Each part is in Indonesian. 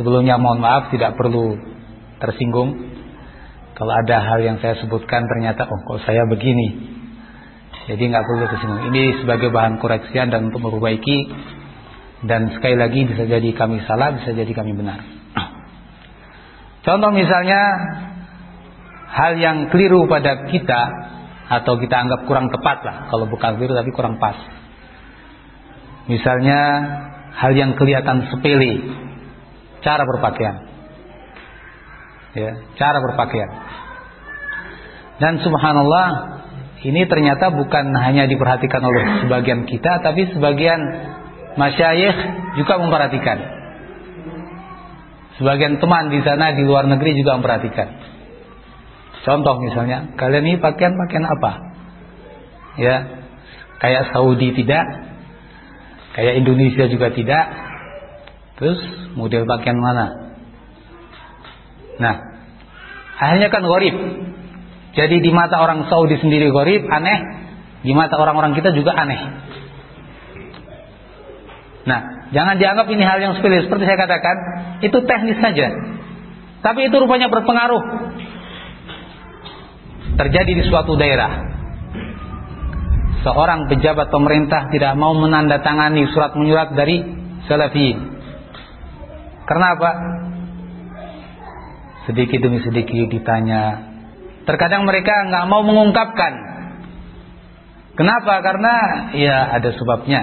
Sebelumnya mohon maaf tidak perlu tersinggung. Kalau ada hal yang saya sebutkan ternyata Oh kok saya begini? Jadi nggak perlu tersinggung. Ini sebagai bahan koreksian dan untuk memperbaiki. Dan sekali lagi bisa jadi kami salah Bisa jadi kami benar. Contoh misalnya Hal yang keliru pada kita Atau kita anggap kurang tepat lah. Kalau bukan keliru tapi kurang pas. Misalnya Hal yang kelihatan sepele cara berpakaian. Ya, cara berpakaian. Dan subhanallah, ini ternyata bukan hanya diperhatikan oleh sebagian kita, tapi sebagian masyayikh juga memperhatikan. Sebagian teman di sana di luar negeri juga memperhatikan. Contoh misalnya, kalian ini pakaian pakaian apa? Ya, kayak Saudi tidak, kayak Indonesia juga tidak, Terus model pakaian mana? Nah, akhirnya kan gorib. Jadi di mata orang Saudi sendiri gorib, aneh. Di mata orang-orang kita juga aneh. Nah, jangan dianggap ini hal yang sepele. Seperti saya katakan, itu teknis saja. Tapi itu rupanya berpengaruh. Terjadi di suatu daerah. Seorang pejabat pemerintah tidak mau menandatangani surat menyurat dari Salafiyin. Karena apa? Sedikit demi sedikit ditanya. Terkadang mereka nggak mau mengungkapkan. Kenapa? Karena ya ada sebabnya.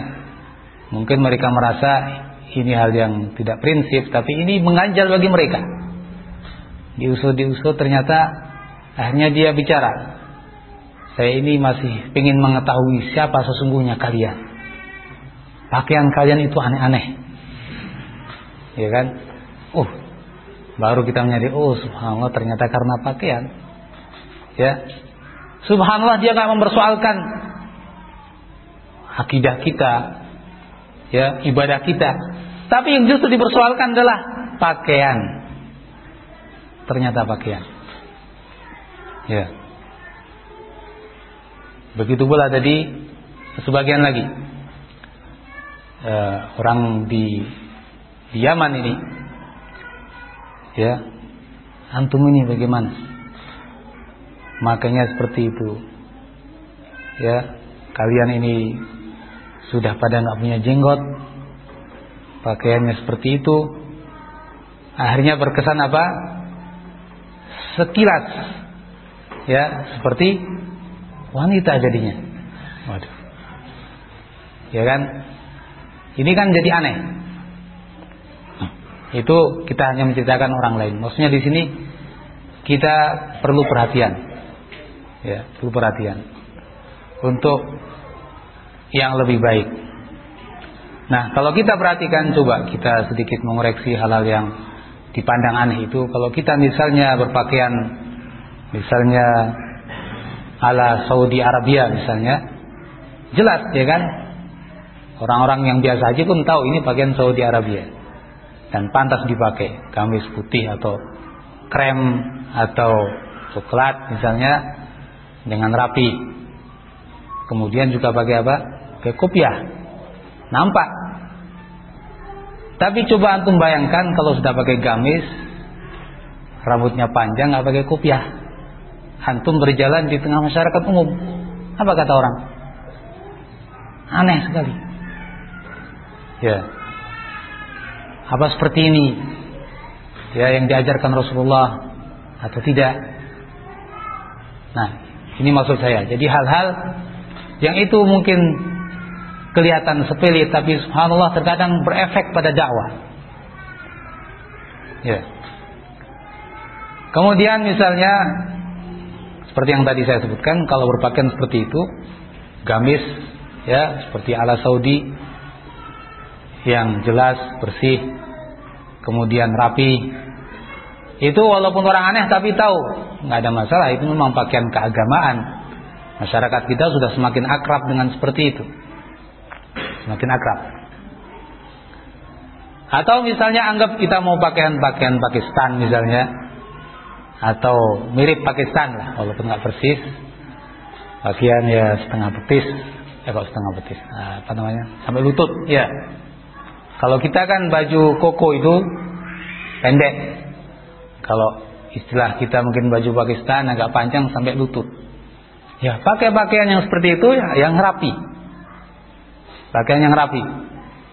Mungkin mereka merasa ini hal yang tidak prinsip, tapi ini mengganjal bagi mereka. Diusut-diusut ternyata akhirnya dia bicara. Saya ini masih ingin mengetahui siapa sesungguhnya kalian. Pakaian kalian itu aneh-aneh ya kan? Oh, baru kita menyadari, oh subhanallah ternyata karena pakaian. Ya. Subhanallah dia nggak mempersoalkan akidah kita, ya, ibadah kita. Tapi yang justru dipersoalkan adalah pakaian. Ternyata pakaian. Ya. Begitu pula tadi sebagian lagi uh, orang di di Yaman ini. Ya. Antum ini bagaimana? Makanya seperti itu. Ya. Kalian ini sudah pada nggak punya jenggot. Pakaiannya seperti itu. Akhirnya berkesan apa? Sekilas. Ya seperti wanita jadinya. Waduh. Ya kan? Ini kan jadi aneh itu kita hanya menceritakan orang lain. Maksudnya di sini kita perlu perhatian. Ya, perlu perhatian. Untuk yang lebih baik. Nah, kalau kita perhatikan coba kita sedikit mengoreksi hal-hal yang dipandang aneh itu. Kalau kita misalnya berpakaian misalnya ala Saudi Arabia misalnya, jelas ya kan? Orang-orang yang biasa aja pun tahu ini pakaian Saudi Arabia dan pantas dipakai. Gamis putih atau krem atau coklat misalnya dengan rapi. Kemudian juga pakai apa? Pakai kopiah. Nampak. Tapi coba antum bayangkan kalau sudah pakai gamis rambutnya panjang nggak pakai kopiah. Antum berjalan di tengah masyarakat umum. Apa kata orang? Aneh sekali. Ya apa seperti ini? Ya yang diajarkan Rasulullah atau tidak? Nah ini maksud saya. Jadi hal-hal yang itu mungkin kelihatan sepele tapi subhanallah terkadang berefek pada dakwah. Ya. Kemudian misalnya seperti yang tadi saya sebutkan kalau berpakaian seperti itu gamis ya seperti ala Saudi yang jelas, bersih, kemudian rapi. Itu walaupun orang aneh tapi tahu, nggak ada masalah. Itu memang pakaian keagamaan. Masyarakat kita sudah semakin akrab dengan seperti itu. Semakin akrab. Atau misalnya anggap kita mau pakaian-pakaian Pakistan misalnya atau mirip Pakistan lah walaupun nggak persis pakaian ya setengah betis ya kok setengah betis nah, apa namanya sampai lutut ya kalau kita kan baju koko itu pendek. Kalau istilah kita mungkin baju Pakistan agak panjang sampai lutut. Ya, pakai pakaian yang seperti itu ya, yang rapi. Pakaian yang rapi.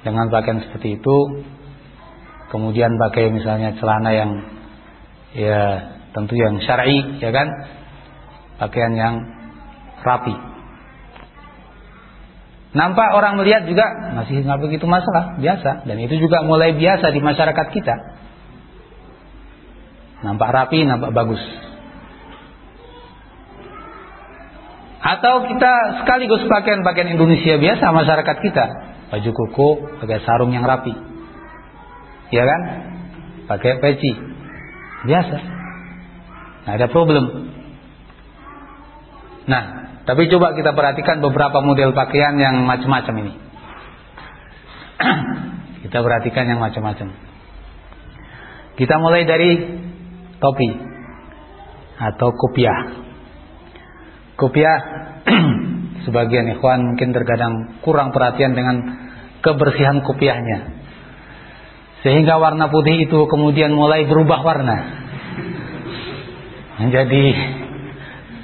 Dengan pakaian seperti itu kemudian pakai misalnya celana yang ya tentu yang syar'i ya kan? Pakaian yang rapi. Nampak orang melihat juga masih nggak begitu masalah, biasa dan itu juga mulai biasa di masyarakat kita. Nampak rapi, nampak bagus. Atau kita sekaligus pakaian pakaian Indonesia biasa masyarakat kita, baju koko, pakai sarung yang rapi. Ya kan? Pakai peci. Biasa. Nah, ada problem. Nah, tapi coba kita perhatikan beberapa model pakaian yang macam-macam ini. kita perhatikan yang macam-macam. Kita mulai dari topi atau kopiah. Kopiah sebagian ikhwan mungkin terkadang kurang perhatian dengan kebersihan kopiahnya. Sehingga warna putih itu kemudian mulai berubah warna. Menjadi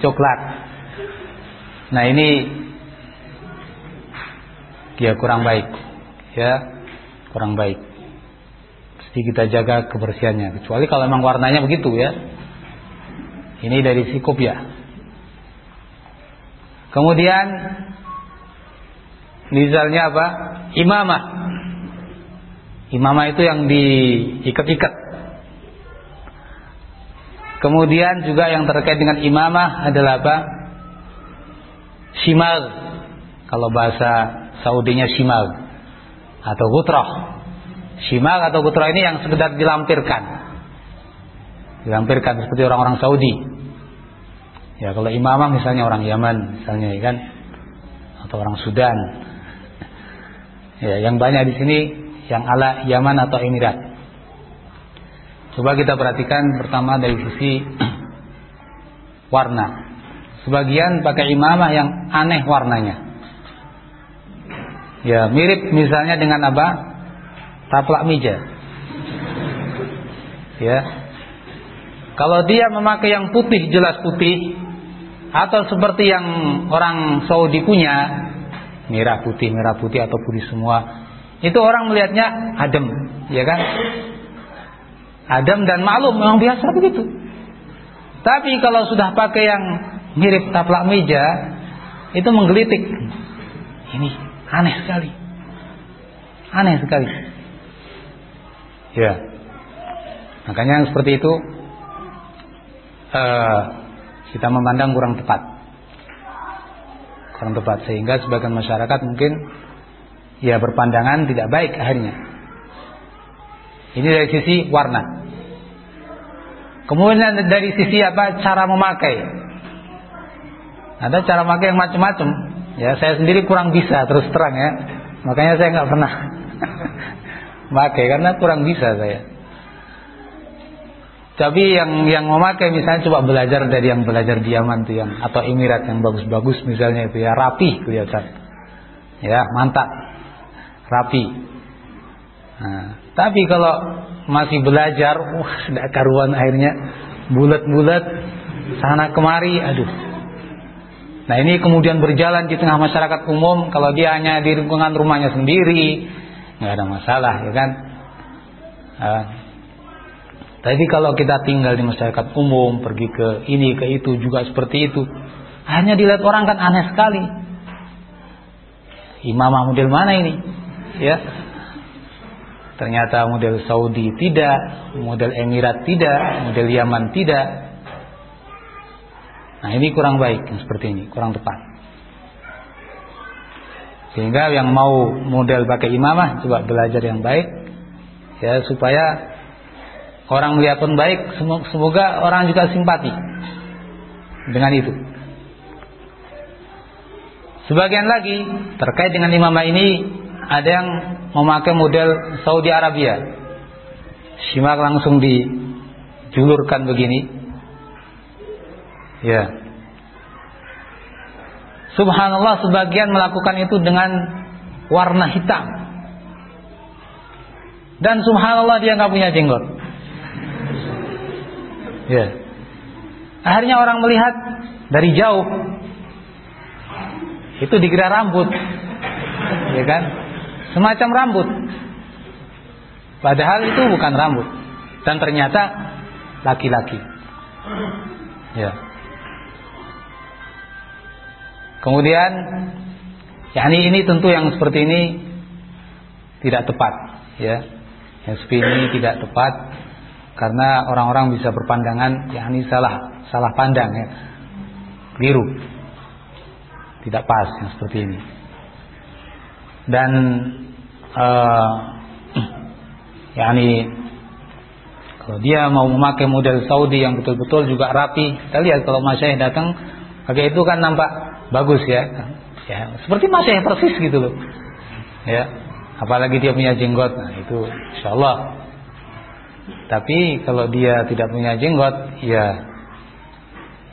coklat Nah ini ya kurang baik, ya kurang baik. Mesti kita jaga kebersihannya. Kecuali kalau memang warnanya begitu ya. Ini dari si ya. Kemudian misalnya apa? Imamah. Imamah itu yang diikat-ikat. Kemudian juga yang terkait dengan imamah adalah apa? Shimal. Kalau bahasa Saudinya shimal. Atau gutroh. Shimal atau gutroh ini yang sekedar dilampirkan. Dilampirkan seperti orang-orang Saudi. Ya kalau imamah misalnya orang Yaman misalnya ya kan? Atau orang Sudan. Ya yang banyak di sini yang ala Yaman atau Emirat. Coba kita perhatikan pertama dari sisi warna Sebagian pakai imamah yang aneh warnanya. Ya, mirip misalnya dengan apa? Taplak meja. Ya. Kalau dia memakai yang putih jelas putih atau seperti yang orang Saudi punya, merah putih, merah putih atau putih semua, itu orang melihatnya adem, ya kan? Adem dan maklum memang biasa begitu. Tapi kalau sudah pakai yang mirip taplak meja itu menggelitik. Ini aneh sekali. Aneh sekali. Ya. Makanya yang seperti itu uh, kita memandang kurang tepat. Kurang tepat sehingga sebagian masyarakat mungkin ya berpandangan tidak baik akhirnya. Ini dari sisi warna. Kemudian dari sisi apa cara memakai. Ada cara pakai yang macam-macam. Ya, saya sendiri kurang bisa terus terang ya. Makanya saya nggak pernah pakai karena kurang bisa saya. Tapi yang yang memakai misalnya coba belajar dari yang belajar di Yaman tuh yang atau Emirat yang bagus-bagus misalnya itu ya rapi kelihatan. Ya, mantap. Rapi. Nah, tapi kalau masih belajar, wah sudah karuan akhirnya bulat-bulat sana kemari, aduh Nah ini kemudian berjalan di tengah masyarakat umum kalau dia hanya di lingkungan rumahnya sendiri nggak ada masalah ya kan. Uh, tapi kalau kita tinggal di masyarakat umum pergi ke ini ke itu juga seperti itu hanya dilihat orang kan aneh sekali. Imamah model mana ini? Ya. Ternyata model Saudi tidak, model Emirat tidak, model Yaman tidak. Nah ini kurang baik yang seperti ini, kurang tepat. Sehingga yang mau model pakai imamah coba belajar yang baik ya supaya orang melihat pun baik, semoga orang juga simpati dengan itu. Sebagian lagi terkait dengan imamah ini ada yang memakai model Saudi Arabia. Simak langsung dijulurkan begini Ya. Subhanallah sebagian melakukan itu dengan warna hitam. Dan subhanallah dia nggak punya jenggot. Ya. Akhirnya orang melihat dari jauh. Itu dikira rambut. Ya kan? Semacam rambut. Padahal itu bukan rambut. Dan ternyata laki-laki. Ya. Kemudian yakni ini tentu yang seperti ini tidak tepat, ya. Yang seperti ini tidak tepat karena orang-orang bisa berpandangan yakni salah, salah pandang ya. Keliru. Tidak pas yang seperti ini. Dan uh, yakni kalau dia mau memakai model Saudi yang betul-betul juga rapi, kita lihat kalau masyayikh datang pakai itu kan nampak bagus ya. Ya, seperti masyayikh persis gitu loh. Ya. Apalagi dia punya jenggot, nah itu insyaallah. Tapi kalau dia tidak punya jenggot, ya,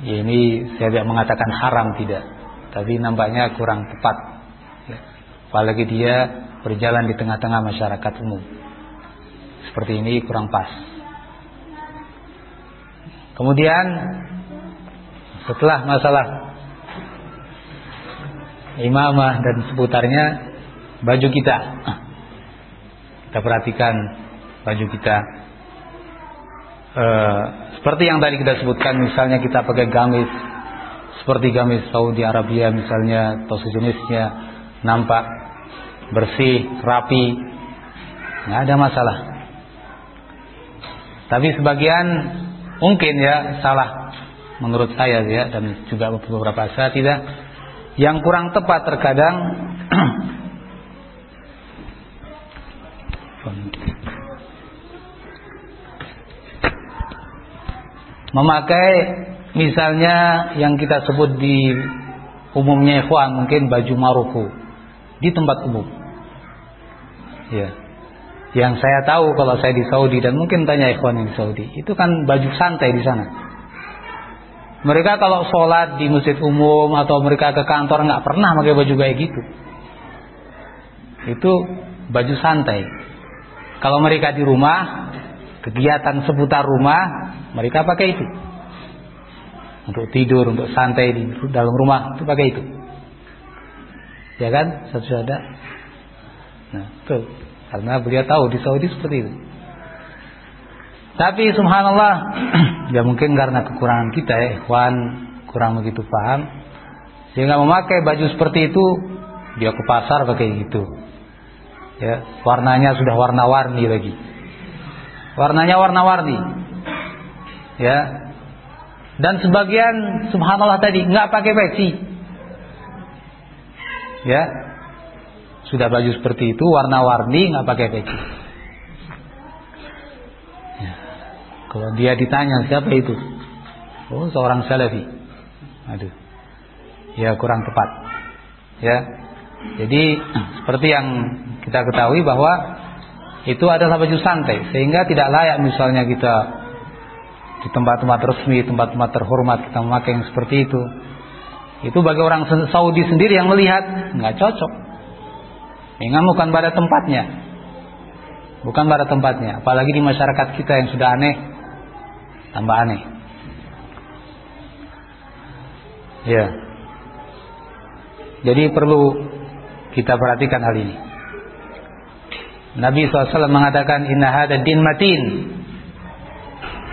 ya ini saya tidak mengatakan haram tidak, tapi nampaknya kurang tepat. Ya. Apalagi dia berjalan di tengah-tengah masyarakat umum. Seperti ini kurang pas. Kemudian setelah masalah imamah dan seputarnya baju kita. Kita perhatikan baju kita. E, seperti yang tadi kita sebutkan misalnya kita pakai gamis seperti gamis Saudi Arabia misalnya atau sejenisnya nampak bersih, rapi, nggak ada masalah. Tapi sebagian mungkin ya salah menurut saya ya dan juga beberapa saya tidak yang kurang tepat terkadang memakai misalnya yang kita sebut di umumnya ikhwan mungkin baju marufu di tempat umum ya yang saya tahu kalau saya di Saudi dan mungkin tanya ikhwan di Saudi, itu kan baju santai di sana. Mereka kalau sholat di masjid umum atau mereka ke kantor nggak pernah pakai baju kayak gitu. Itu baju santai. Kalau mereka di rumah, kegiatan seputar rumah, mereka pakai itu. Untuk tidur, untuk santai di dalam rumah, itu pakai itu. Ya kan? Satu ada. Nah, tuh. Karena beliau tahu di Saudi seperti itu. Tapi subhanallah ya mungkin karena kekurangan kita ya ikhwan kurang begitu paham sehingga memakai baju seperti itu dia ke pasar pakai gitu. Ya, warnanya sudah warna-warni lagi. Warnanya warna-warni. Ya. Dan sebagian subhanallah tadi nggak pakai peci. Ya, sudah baju seperti itu warna-warni nggak pakai peci. Kalau dia ditanya siapa itu, oh seorang salafi. Aduh, ya kurang tepat. Ya, jadi seperti yang kita ketahui bahwa itu adalah baju santai, sehingga tidak layak misalnya kita di tempat-tempat resmi, tempat-tempat terhormat kita memakai yang seperti itu. Itu bagi orang Saudi sendiri yang melihat nggak cocok. Memang bukan pada tempatnya. Bukan pada tempatnya. Apalagi di masyarakat kita yang sudah aneh. Tambah aneh. Ya. Jadi perlu kita perhatikan hal ini. Nabi SAW mengatakan Inna hada din matin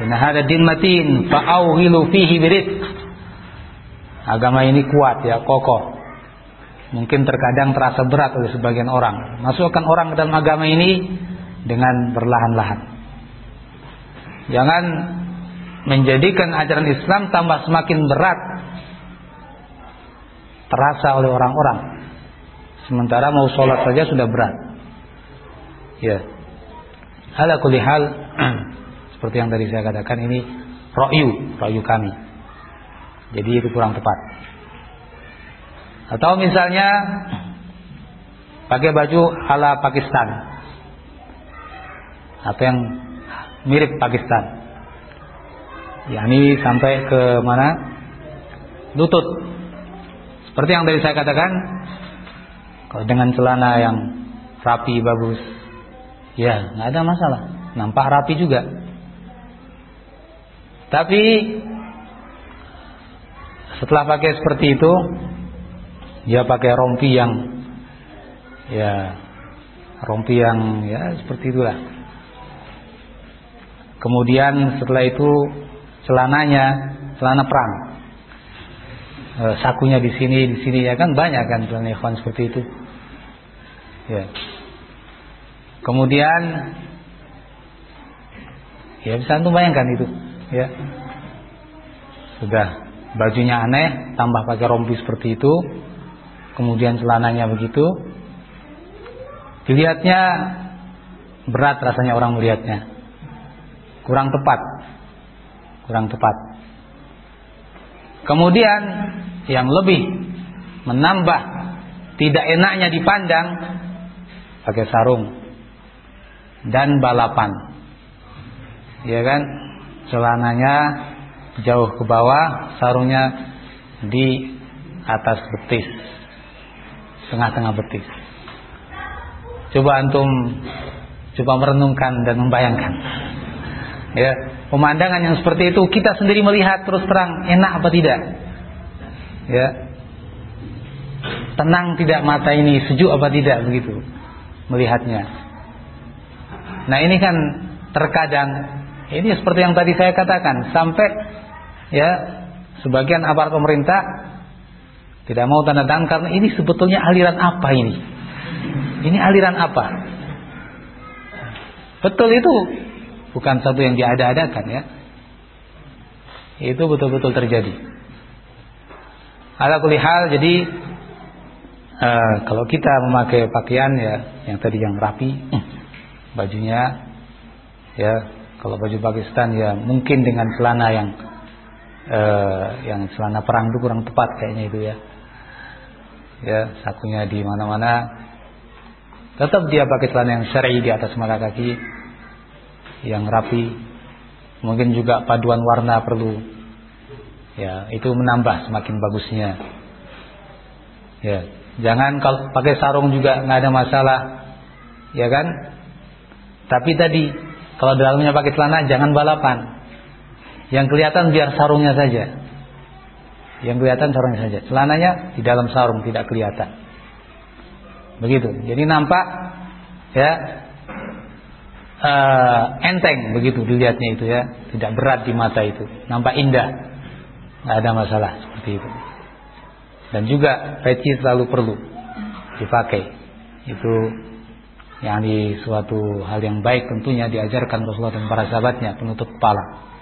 Inna hada din matin Fa'auhilu fihi birik Agama ini kuat ya kokoh mungkin terkadang terasa berat oleh sebagian orang. Masukkan orang ke dalam agama ini dengan perlahan-lahan. Jangan menjadikan ajaran Islam tambah semakin berat terasa oleh orang-orang. Sementara mau sholat saja sudah berat. Ya. Ada kulihal seperti yang tadi saya katakan ini ro'yu, ro'yu kami. Jadi itu kurang tepat. Atau misalnya pakai baju ala Pakistan. Atau yang mirip Pakistan. Ya ini sampai ke mana? Lutut. Seperti yang tadi saya katakan, kalau dengan celana yang rapi bagus, ya nggak ada masalah. Nampak rapi juga. Tapi setelah pakai seperti itu, dia pakai rompi yang ya rompi yang ya seperti itulah. Kemudian setelah itu celananya celana perang. E, sakunya di sini di sini ya kan banyak kan celana ikhwan seperti itu. Ya. Kemudian ya bisa antum bayangkan itu, ya. Sudah bajunya aneh, tambah pakai rompi seperti itu, kemudian celananya begitu. Dilihatnya berat rasanya orang melihatnya. Kurang tepat. Kurang tepat. Kemudian yang lebih menambah tidak enaknya dipandang pakai sarung dan balapan. Ya kan? Celananya jauh ke bawah, sarungnya di atas betis. Tengah-tengah betis. Coba antum coba merenungkan dan membayangkan. Ya, pemandangan yang seperti itu kita sendiri melihat terus terang enak apa tidak? Ya. Tenang tidak mata ini, sejuk apa tidak begitu melihatnya. Nah, ini kan terkadang ini seperti yang tadi saya katakan, sampai ya sebagian aparat pemerintah tidak mau tanda tangan karena ini sebetulnya aliran apa ini? Ini aliran apa? Betul itu bukan satu yang diada-adakan ya. Itu betul-betul terjadi. Ala kulihal jadi uh, kalau kita memakai pakaian ya yang tadi yang rapi, bajunya ya kalau baju Pakistan ya mungkin dengan celana yang uh, yang celana perang itu kurang tepat kayaknya itu ya. Ya, sakunya di mana-mana. Tetap dia pakai celana yang syar'i di atas mata kaki yang rapi. Mungkin juga paduan warna perlu. Ya, itu menambah semakin bagusnya. Ya, jangan kalau pakai sarung juga nggak ada masalah. Ya kan? Tapi tadi kalau dalamnya pakai celana jangan balapan. Yang kelihatan biar sarungnya saja. Yang kelihatan sarungnya saja. Celananya di dalam sarung tidak kelihatan. Begitu. Jadi nampak ya uh, enteng begitu dilihatnya itu ya, tidak berat di mata itu, nampak indah, nggak ada masalah seperti itu. Dan juga peci selalu perlu dipakai. Itu yang di suatu hal yang baik tentunya diajarkan Rasulullah dan para sahabatnya penutup kepala.